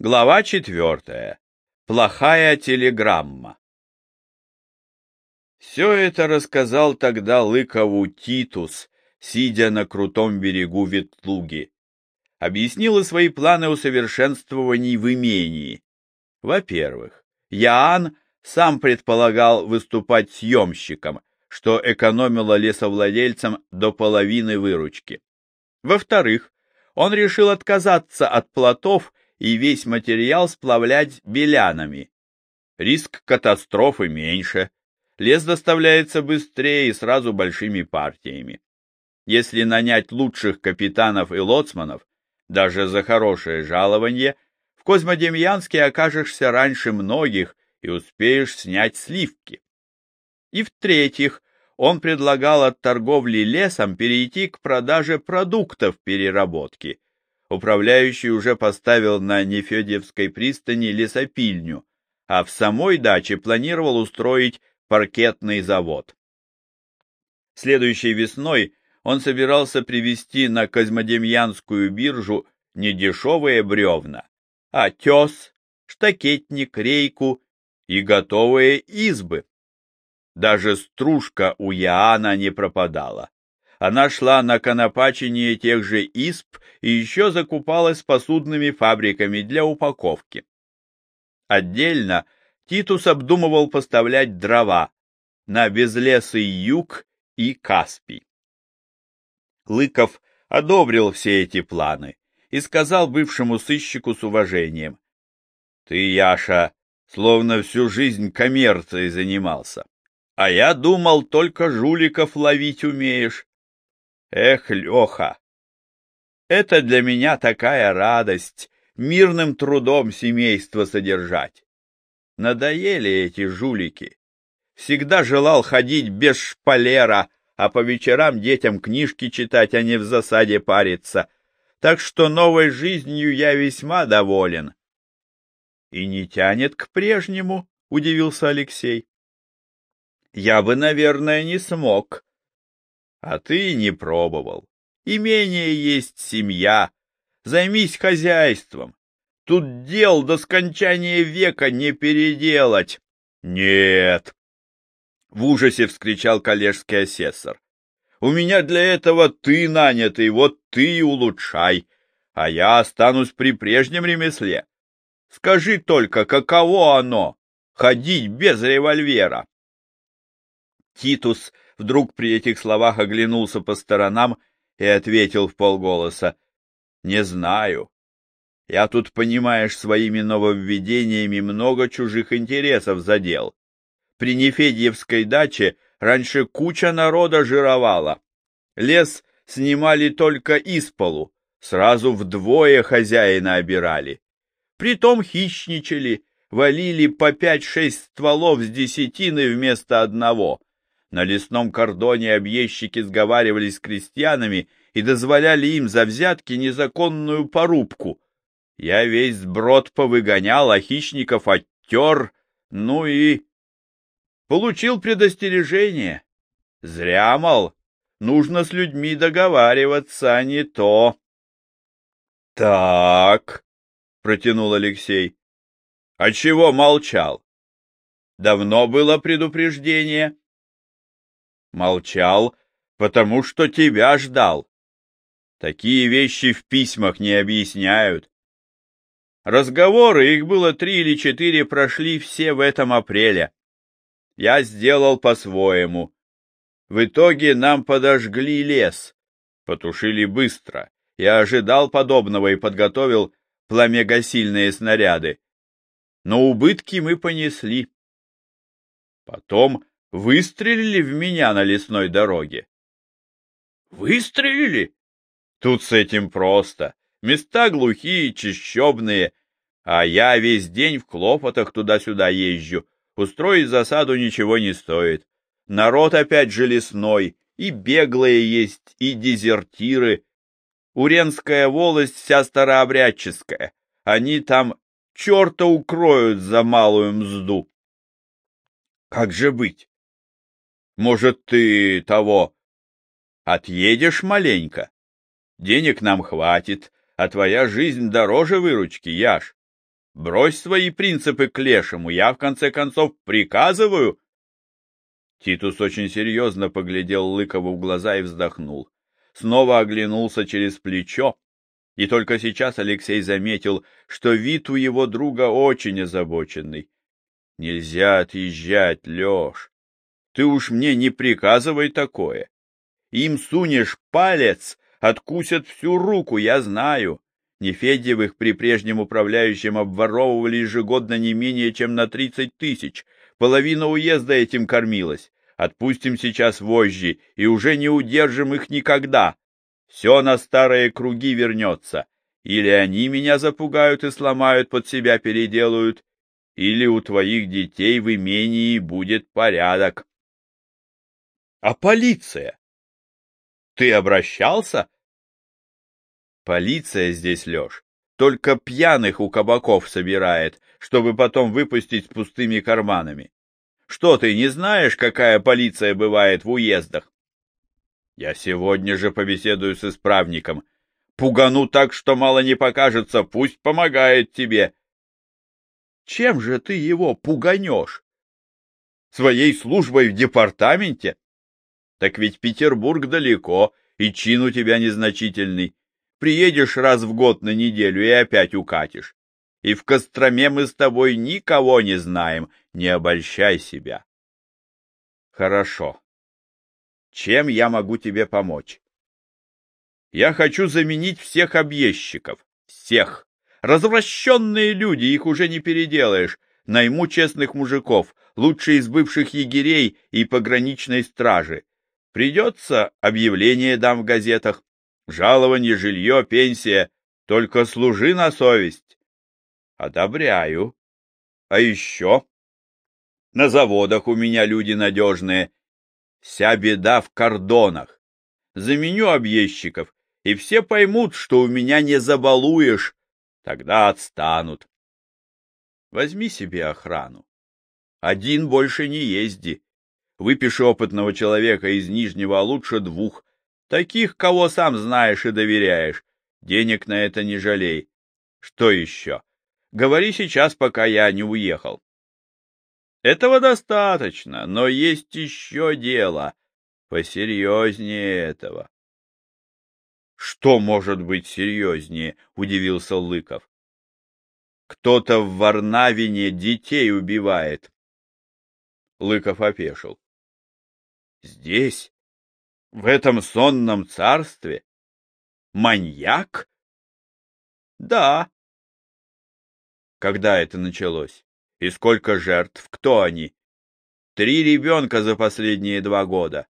Глава четвертая. Плохая телеграмма. Все это рассказал тогда Лыкову Титус, сидя на крутом берегу Ветлуги. Объяснил и свои планы усовершенствований в имении. Во-первых, Яан сам предполагал выступать съемщиком, что экономило лесовладельцам до половины выручки. Во-вторых, он решил отказаться от плотов и весь материал сплавлять белянами. Риск катастрофы меньше, лес доставляется быстрее и сразу большими партиями. Если нанять лучших капитанов и лоцманов, даже за хорошее жалование, в Козьмодемьянске окажешься раньше многих и успеешь снять сливки. И в-третьих, он предлагал от торговли лесом перейти к продаже продуктов переработки, управляющий уже поставил на Нефедевской пристани лесопильню, а в самой даче планировал устроить паркетный завод. Следующей весной он собирался привезти на Козьмодемьянскую биржу не дешевые бревна, а тес, штакетник, рейку и готовые избы. Даже стружка у Яана не пропадала. Она шла на конопачение тех же исп и еще закупалась посудными фабриками для упаковки. Отдельно Титус обдумывал поставлять дрова на безлесый юг и Каспий. Лыков одобрил все эти планы и сказал бывшему сыщику с уважением. — Ты, Яша, словно всю жизнь коммерцией занимался, а я думал, только жуликов ловить умеешь. Эх, Леха, это для меня такая радость мирным трудом семейство содержать. Надоели эти жулики. Всегда желал ходить без шпалера, а по вечерам детям книжки читать, а не в засаде париться. Так что новой жизнью я весьма доволен. — И не тянет к прежнему? — удивился Алексей. — Я бы, наверное, не смог, а ты не пробовал. Имение есть семья. Займись хозяйством. Тут дел до скончания века не переделать. Нет. В ужасе вскричал коллежский асессор. У меня для этого ты нанятый, вот ты улучшай, а я останусь при прежнем ремесле. Скажи только, каково оно — ходить без револьвера? Титус вдруг при этих словах оглянулся по сторонам и ответил в полголоса. — Не знаю. Я тут, понимаешь, своими нововведениями много чужих интересов задел. При Нефедьевской даче раньше куча народа жировала. Лес снимали только из полу, сразу вдвое хозяина обирали. Притом хищничали, валили по пять-шесть стволов с десятины вместо одного — на лесном кордоне объездчики сговаривались с крестьянами и дозволяли им за взятки незаконную порубку. Я весь сброд повыгонял, а хищников оттер, ну и... Получил предостережение. Зря, мол, нужно с людьми договариваться, а не то. — Так, — протянул Алексей. — А чего молчал? Давно было предупреждение? — Молчал, потому что тебя ждал. Такие вещи в письмах не объясняют. Разговоры, их было три или четыре, прошли все в этом апреле. Я сделал по-своему. В итоге нам подожгли лес. Потушили быстро. Я ожидал подобного и подготовил пламегасильные снаряды. Но убытки мы понесли. Потом выстрелили в меня на лесной дороге. Выстрелили? Тут с этим просто. Места глухие, чищобные, а я весь день в клопотах туда-сюда езжу. Устроить засаду ничего не стоит. Народ опять же лесной, и беглые есть, и дезертиры. Уренская волость вся старообрядческая. Они там черта укроют за малую мзду. Как же быть? Может, ты того... Отъедешь маленько? Денег нам хватит, а твоя жизнь дороже выручки, Яш. Брось свои принципы к лешему, я, в конце концов, приказываю. Титус очень серьезно поглядел Лыкову в глаза и вздохнул. Снова оглянулся через плечо, и только сейчас Алексей заметил, что вид у его друга очень озабоченный. — Нельзя отъезжать, Леш. Ты уж мне не приказывай такое. Им сунешь палец, откусят всю руку, я знаю. Нефедьевых при прежнем управляющем обворовывали ежегодно не менее чем на тридцать тысяч. Половина уезда этим кормилась. Отпустим сейчас вожжи, и уже не удержим их никогда. Все на старые круги вернется. Или они меня запугают и сломают, под себя переделают, или у твоих детей в имении будет порядок. А полиция? Ты обращался? Полиция здесь, Леш, только пьяных у кабаков собирает, чтобы потом выпустить с пустыми карманами. Что ты, не знаешь, какая полиция бывает в уездах? Я сегодня же побеседую с исправником. Пугану так, что мало не покажется, пусть помогает тебе. Чем же ты его пуганешь? Своей службой в департаменте? Так ведь Петербург далеко, и чин у тебя незначительный. Приедешь раз в год на неделю и опять укатишь. И в Костроме мы с тобой никого не знаем, не обольщай себя. Хорошо. Чем я могу тебе помочь? Я хочу заменить всех объездчиков. Всех. Развращенные люди, их уже не переделаешь. Найму честных мужиков, лучше из бывших егерей и пограничной стражи. Придется, объявление дам в газетах. Жалование, жилье, пенсия. Только служи на совесть. Одобряю. А еще? На заводах у меня люди надежные. Вся беда в кордонах. Заменю объездчиков, и все поймут, что у меня не забалуешь. Тогда отстанут. Возьми себе охрану. Один больше не езди. Выпиши опытного человека из Нижнего, а лучше двух. Таких, кого сам знаешь и доверяешь. Денег на это не жалей. Что еще? Говори сейчас, пока я не уехал. Этого достаточно, но есть еще дело. Посерьезнее этого. Что может быть серьезнее? Удивился Лыков. Кто-то в Варнавине детей убивает. Лыков опешил. Здесь, в этом сонном царстве, маньяк? Да. Когда это началось? И сколько жертв? Кто они? Три ребенка за последние два года.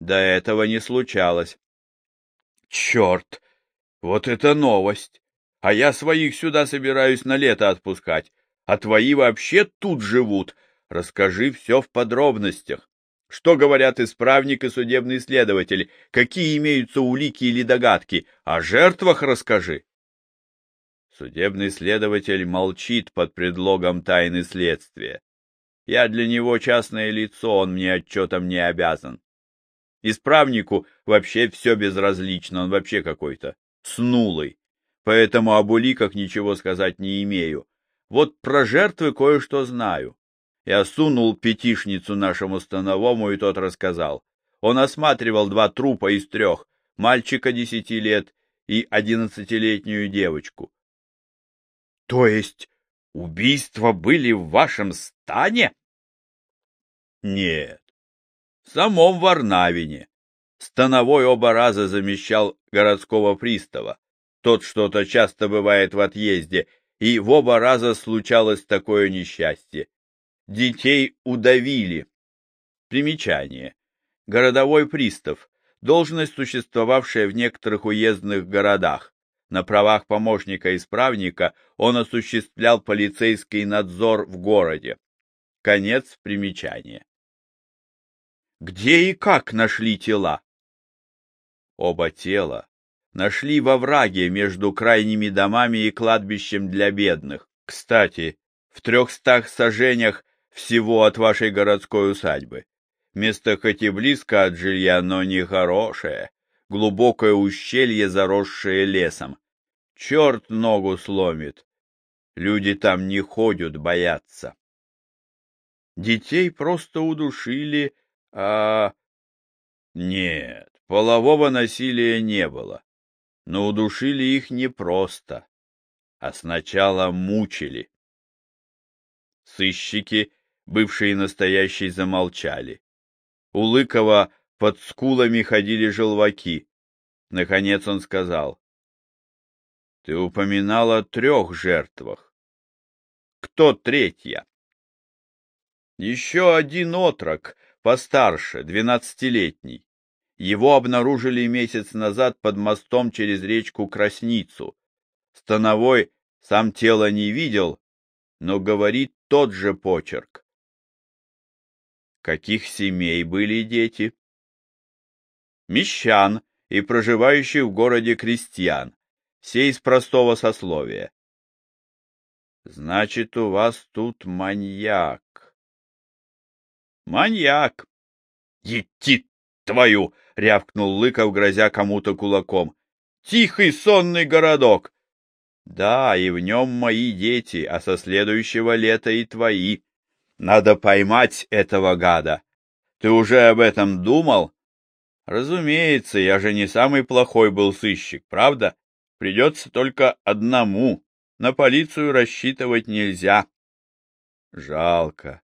До этого не случалось. Черт! Вот это новость! А я своих сюда собираюсь на лето отпускать, а твои вообще тут живут. Расскажи все в подробностях. Что говорят исправник и судебный следователь? Какие имеются улики или догадки? О жертвах расскажи. Судебный следователь молчит под предлогом тайны следствия. Я для него частное лицо, он мне отчетом не обязан. Исправнику вообще все безразлично, он вообще какой-то снулый. Поэтому об уликах ничего сказать не имею. Вот про жертвы кое-что знаю. Я сунул пятишницу нашему становому, и тот рассказал. Он осматривал два трупа из трех, мальчика десяти лет и одиннадцатилетнюю девочку. — То есть убийства были в вашем стане? — Нет, в самом Варнавине. Становой оба раза замещал городского пристава. Тот что-то часто бывает в отъезде, и в оба раза случалось такое несчастье. Детей удавили. Примечание. Городовой пристав. Должность, существовавшая в некоторых уездных городах. На правах помощника-исправника он осуществлял полицейский надзор в городе. Конец примечания. Где и как нашли тела? Оба тела нашли во враге между крайними домами и кладбищем для бедных. Кстати, в трехстах сажениях всего от вашей городской усадьбы. Место хоть и близко от жилья, но не хорошее. Глубокое ущелье, заросшее лесом. Черт ногу сломит. Люди там не ходят, боятся. Детей просто удушили, а... Нет, полового насилия не было. Но удушили их не просто, а сначала мучили. Сыщики, бывшие и настоящие, замолчали. У Лыкова под скулами ходили желваки. Наконец он сказал. — Ты упоминал о трех жертвах. Кто третья? — Еще один отрок, постарше, двенадцатилетний. Его обнаружили месяц назад под мостом через речку Красницу. Становой сам тело не видел, но говорит тот же почерк. Каких семей были дети? Мещан и проживающих в городе крестьян, все из простого сословия. Значит, у вас тут маньяк. Маньяк. Ети твою! — рявкнул Лыков, грозя кому-то кулаком. Тихий сонный городок! Да, и в нем мои дети, а со следующего лета и твои. Надо поймать этого гада. Ты уже об этом думал? Разумеется, я же не самый плохой был сыщик, правда? Придется только одному. На полицию рассчитывать нельзя. Жалко.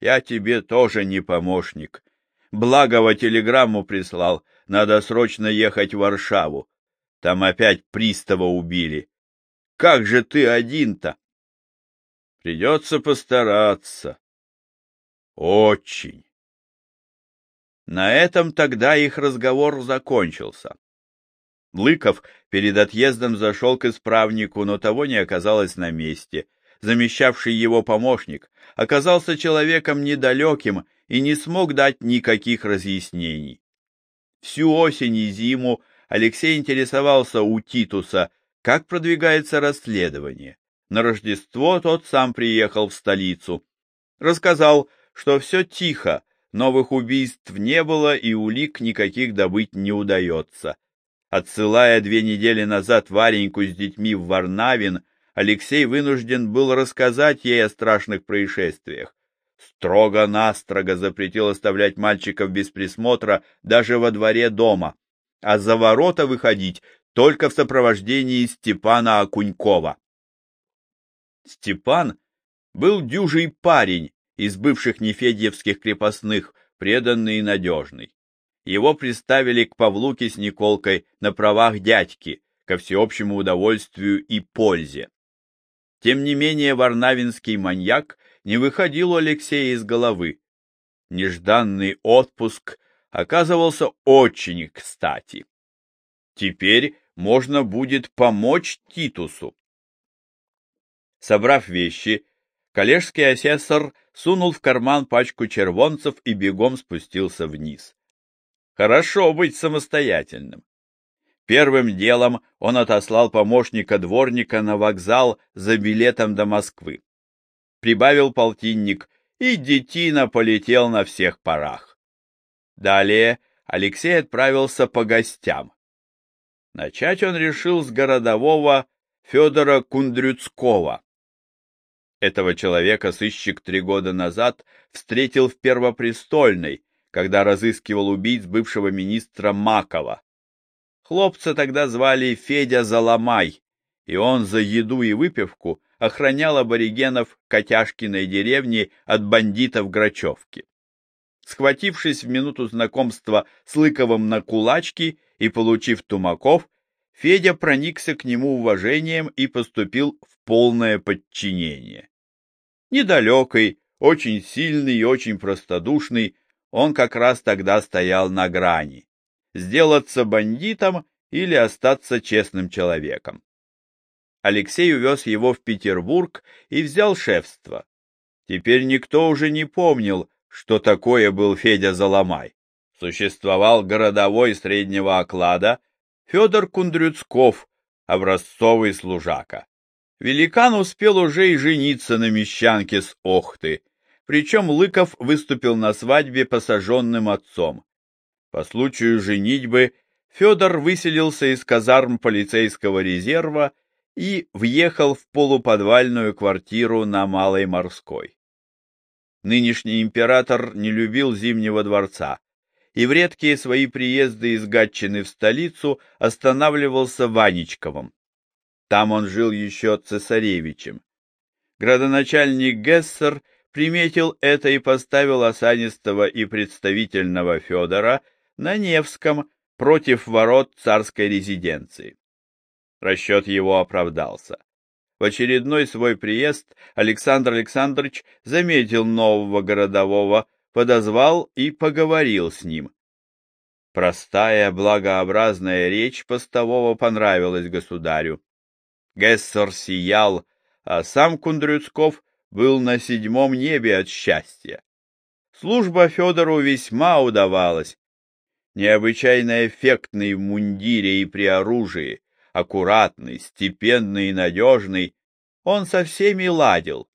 Я тебе тоже не помощник. Благово телеграмму прислал. Надо срочно ехать в Варшаву. Там опять пристава убили. Как же ты один-то? Придется постараться. Очень. На этом тогда их разговор закончился. Лыков перед отъездом зашел к исправнику, но того не оказалось на месте. Замещавший его помощник оказался человеком недалеким и не смог дать никаких разъяснений. Всю осень и зиму Алексей интересовался у Титуса, как продвигается расследование. На Рождество тот сам приехал в столицу. Рассказал, что все тихо, новых убийств не было и улик никаких добыть не удается. Отсылая две недели назад Вареньку с детьми в Варнавин, Алексей вынужден был рассказать ей о страшных происшествиях. Строго-настрого запретил оставлять мальчиков без присмотра даже во дворе дома, а за ворота выходить только в сопровождении Степана Окунькова. Степан был дюжий парень из бывших нефедьевских крепостных, преданный и надежный. Его приставили к Павлуке с Николкой на правах дядьки, ко всеобщему удовольствию и пользе. Тем не менее варнавинский маньяк не выходил у Алексея из головы. Нежданный отпуск оказывался очень кстати. Теперь можно будет помочь Титусу. Собрав вещи, коллежский асессор сунул в карман пачку червонцев и бегом спустился вниз. Хорошо быть самостоятельным. Первым делом он отослал помощника дворника на вокзал за билетом до Москвы. Прибавил полтинник, и детина полетел на всех парах. Далее Алексей отправился по гостям. Начать он решил с городового Федора Кундрюцкого. Этого человека сыщик три года назад встретил в Первопрестольной, когда разыскивал убийц бывшего министра Макова. Хлопца тогда звали Федя Заломай, и он за еду и выпивку охранял аборигенов Котяшкиной деревни от бандитов Грачевки. Схватившись в минуту знакомства с Лыковым на кулачки и получив тумаков, Федя проникся к нему уважением и поступил в полное подчинение. Недалекий, очень сильный и очень простодушный, он как раз тогда стоял на грани. Сделаться бандитом или остаться честным человеком. Алексей увез его в Петербург и взял шефство. Теперь никто уже не помнил, что такое был Федя Заломай существовал городовой среднего оклада Федор Кундрюцков, образцовый служака. Великан успел уже и жениться на мещанке с Охты, причем Лыков выступил на свадьбе посаженным отцом. По случаю женитьбы Федор выселился из казарм полицейского резерва и въехал в полуподвальную квартиру на Малой Морской. Нынешний император не любил Зимнего дворца и в редкие свои приезды из Гатчины в столицу останавливался в. Там он жил еще цесаревичем. Градоначальник Гессер приметил это и поставил осанистого и представительного Федора на Невском против ворот царской резиденции. Расчет его оправдался. В очередной свой приезд Александр Александрович заметил нового городового, подозвал и поговорил с ним. Простая, благообразная речь постового понравилась государю. Гессер сиял, а сам Кундрюцков был на седьмом небе от счастья. Служба Федору весьма удавалась. Необычайно эффектный в мундире и при оружии, аккуратный, степенный и надежный, он со всеми ладил.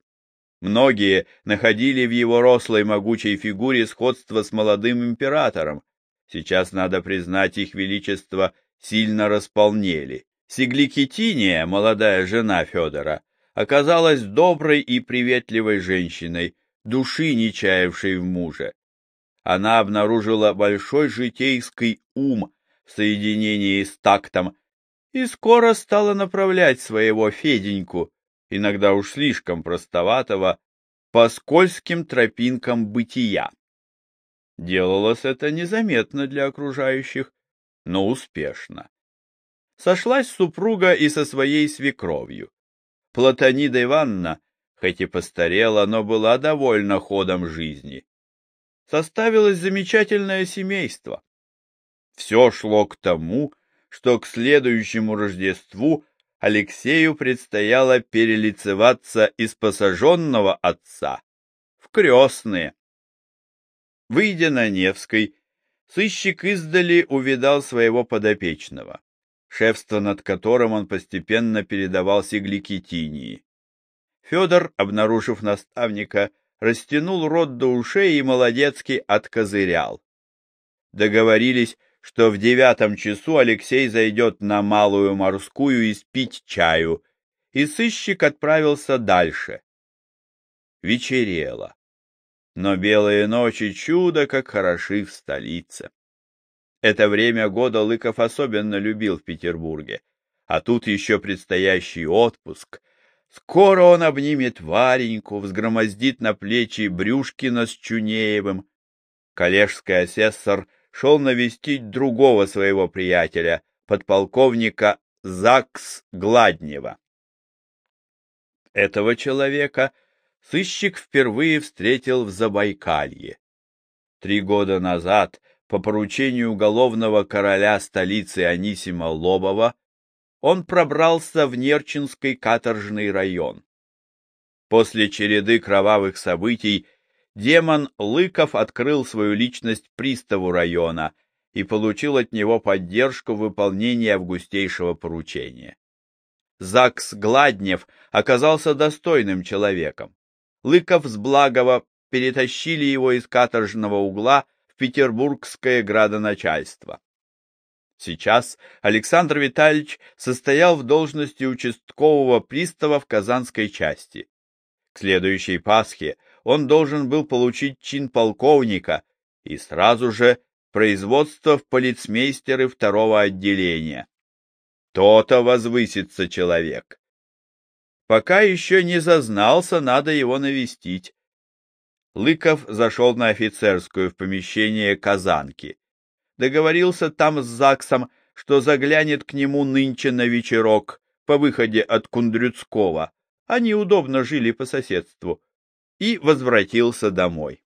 Многие находили в его рослой могучей фигуре сходство с молодым императором. Сейчас, надо признать, их величество сильно располнели. Сигликитиния, молодая жена Федора, оказалась доброй и приветливой женщиной, души не чаявшей в муже. Она обнаружила большой житейский ум в соединении с тактом и скоро стала направлять своего Феденьку, иногда уж слишком простоватого, по скользким тропинкам бытия. Делалось это незаметно для окружающих, но успешно. Сошлась супруга и со своей свекровью. Платонида Ивановна, хоть и постарела, но была довольна ходом жизни. Составилось замечательное семейство. Все шло к тому, что к следующему Рождеству Алексею предстояло перелицеваться из посаженного отца в крестные. Выйдя на Невской, сыщик издали увидал своего подопечного, шефство над которым он постепенно передавал Сигликитинии. Федор, обнаружив наставника, растянул рот до ушей и молодецки откозырял. Договорились, что в девятом часу Алексей зайдет на Малую Морскую испить чаю, и сыщик отправился дальше. Вечерело. Но белые ночи чудо как хороши в столице. Это время года Лыков особенно любил в Петербурге, а тут еще предстоящий отпуск. Скоро он обнимет Вареньку, взгромоздит на плечи Брюшкина с Чунеевым. Коллежский асессор шел навестить другого своего приятеля, подполковника Закс Гладнева. Этого человека сыщик впервые встретил в Забайкалье. Три года назад, по поручению уголовного короля столицы Анисима Лобова, он пробрался в Нерчинский каторжный район. После череды кровавых событий демон Лыков открыл свою личность приставу района и получил от него поддержку в выполнении августейшего поручения. Закс Гладнев оказался достойным человеком. Лыков с Благова перетащили его из каторжного угла петербургское градоначальство. Сейчас Александр Витальевич состоял в должности участкового пристава в Казанской части. К следующей Пасхе он должен был получить чин полковника и сразу же производство в полицмейстеры второго отделения. То-то возвысится человек. Пока еще не зазнался, надо его навестить. Лыков зашел на офицерскую в помещение Казанки. Договорился там с ЗАГСом, что заглянет к нему нынче на вечерок по выходе от Кундрюцкого. Они удобно жили по соседству и возвратился домой.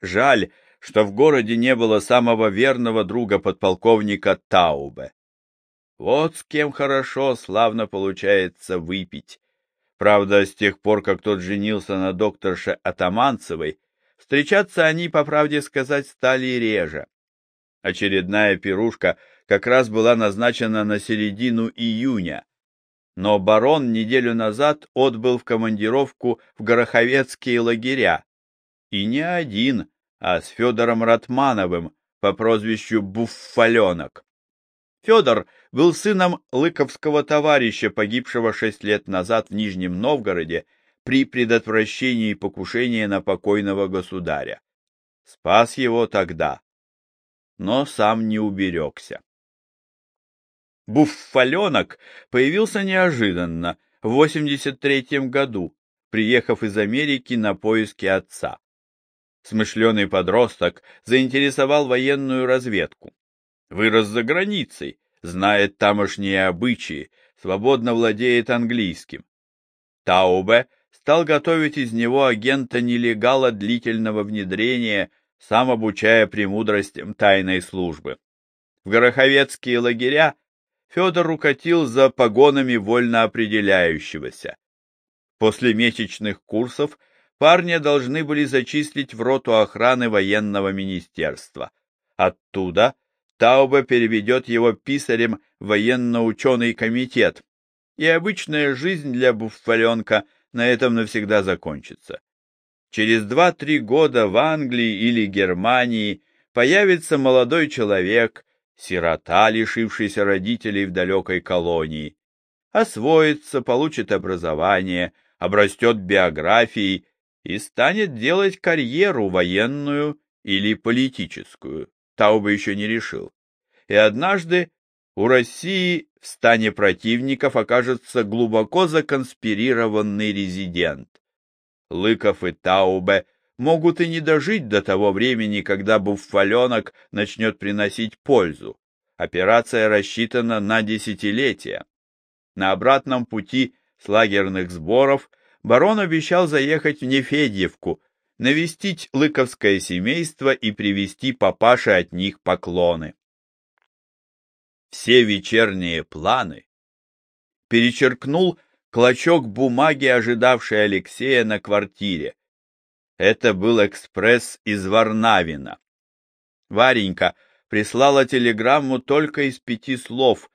Жаль, что в городе не было самого верного друга подполковника Таубе. Вот с кем хорошо, славно получается выпить. Правда, с тех пор, как тот женился на докторше Атаманцевой, встречаться они, по правде сказать, стали реже. Очередная пирушка как раз была назначена на середину июня, но барон неделю назад отбыл в командировку в Гороховецкие лагеря. И не один, а с Федором Ратмановым по прозвищу Буффаленок. Федор был сыном лыковского товарища, погибшего шесть лет назад в Нижнем Новгороде при предотвращении покушения на покойного государя. Спас его тогда, но сам не уберегся. Буффаленок появился неожиданно в 83 году, приехав из Америки на поиски отца. Смышленый подросток заинтересовал военную разведку. Вырос за границей, знает тамошние обычаи, свободно владеет английским. Таубе стал готовить из него агента-нелегала длительного внедрения, сам обучая премудростям тайной службы. В гороховецкие лагеря Федор укатил за погонами вольно определяющегося. После месячных курсов парня должны были зачислить в роту охраны военного министерства. Оттуда Таубе переведет его писарем в военно-ученый комитет, и обычная жизнь для буффаленка на этом навсегда закончится. Через два-три года в Англии или Германии появится молодой человек, сирота, лишившийся родителей в далекой колонии, освоится, получит образование, обрастет биографией и станет делать карьеру военную или политическую. Тауба еще не решил. И однажды у России в стане противников окажется глубоко законспирированный резидент. Лыков и Таубе могут и не дожить до того времени, когда буффаленок начнет приносить пользу. Операция рассчитана на десятилетия. На обратном пути с лагерных сборов барон обещал заехать в Нефедьевку, навестить лыковское семейство и привезти папаше от них поклоны. Все вечерние планы перечеркнул клочок бумаги, ожидавший Алексея на квартире. Это был экспресс из Варнавина. Варенька прислала телеграмму только из пяти слов,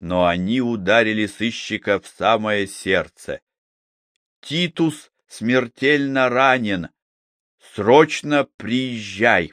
но они ударили сыщика в самое сердце. Титус смертельно ранен. Срочно приезжай.